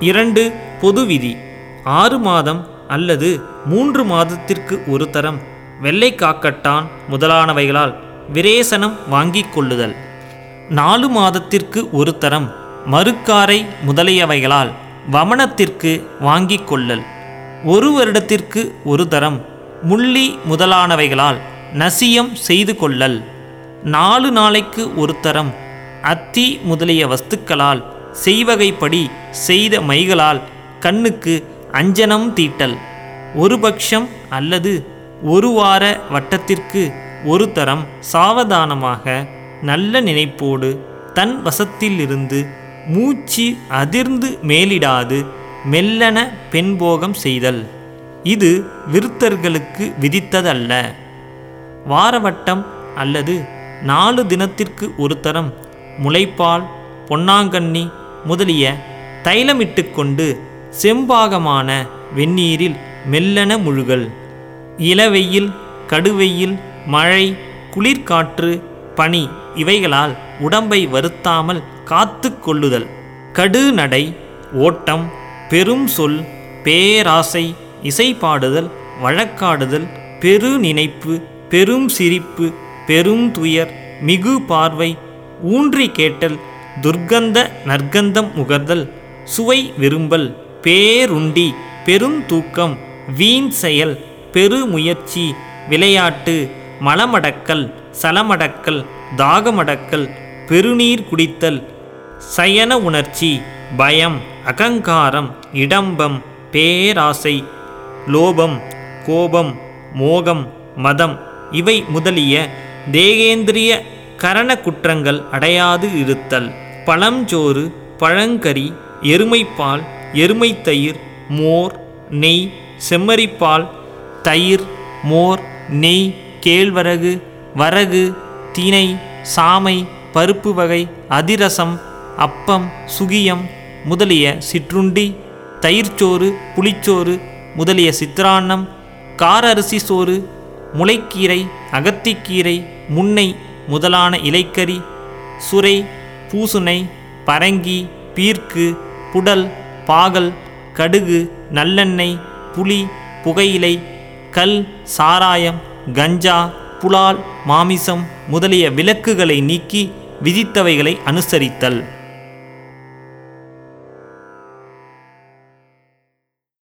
இரண்டு பொது விதி ஆறு மாதம் அல்லது மூன்று மாதத்திற்கு ஒரு தரம். வெள்ளை காக்கட்டான் முதலானவைகளால் விரேசனம் வாங்கிக் கொள்ளுதல். நாலு மாதத்திற்கு ஒரு தரம். மறுக்காரை முதலியவைகளால் வமனத்திற்கு வாங்கிக் கொள்ளல். ஒரு வருடத்திற்கு ஒரு தரம். முள்ளி முதலானவைகளால் நசியம் செய்து கொள்ளல். நாலு நாளைக்கு ஒரு தரம். அத்தி முதலிய வஸ்துக்களால் செய்வகைப்படி செய்த மைகளால் கண்ணுக்கு அஞ்சனம் தீட்டல். ஒரு பட்சம் அல்லது ஒரு வார வட்டத்திற்கு ஒரு தரம் சாவதானமாக நல்ல நினைப்போடு தன் வசத்திலிருந்து மூச்சு அதிர்ந்து மேலிடாது மெல்லன பெண்போகம் செய்தல். இது விருத்தர்களுக்கு விதித்ததல்ல. வாரவட்டம் அல்லது நாலு தினத்திற்கு ஒரு தரம் முளைப்பால் பொன்னாங்கண்ணி முதலிய தைலமிட்டு கொண்டு செம்பாகமான வெந்நீரில் மெல்லன முழுகல் இளவெயில் கடுவெயில் மழை குளிர்காற்று பனி இவைகளால் உடம்பை வருத்தாமல் காத்து கொள்ளுதல். கடுநடை ஓட்டம் பெரும் சொல் பேராசை இசை பாடுதல் வழக்காடுதல் பெரு நினைப்பு பெரும் சிரிப்பு பெரும் துயர் மிகு பார்வை ஊன்றி கேட்டல் துர்க்கந்த நற்கந்தம் முகர்தல் சுவை விரும்பல் பேருண்டி பெருந்தூக்கம் வீண் செயல் பெருமுயற்சி விளையாட்டு மலமடக்கல் சலமடக்கல் தாகமடக்கல் பெருநீர் குடித்தல் சயன உணர்ச்சி பயம் அகங்காரம் இடம்பம் பேராசை லோபம் கோபம் மோகம் மதம் இவை முதலிய தேகேந்திரிய கரண குற்றங்கள் அடையாது இருத்தல். பழஞ்சோறு பழங்கறி எருமைப்பால் எருமைத்தயிர் மோர் நெய் செம்மறிப்பால் தயிர் மோர் நெய் கேழ்வரகு வரகு தினை சாமை பருப்பு வகை அதிரசம் அப்பம் சுகியம் முதலிய சிற்றுண்டி தயிர்ச்சோறு புளிச்சோறு முதலிய சித்திரான்னம் கார அரிசி சோறு முளைக்கீரை அகத்திக்கீரை முன்னை முதலான இலைக்கறி சுரை பூசுனை பரங்கி பீர்க்கு புடல் பாகல் கடுகு நல்லெண்ணெய் புளி புகையிலை கல் சாராயம் கஞ்சா புலால் மாமிசம் முதலிய விலக்குகளை நீக்கி விதித்தவைகளை அனுசரித்தல்.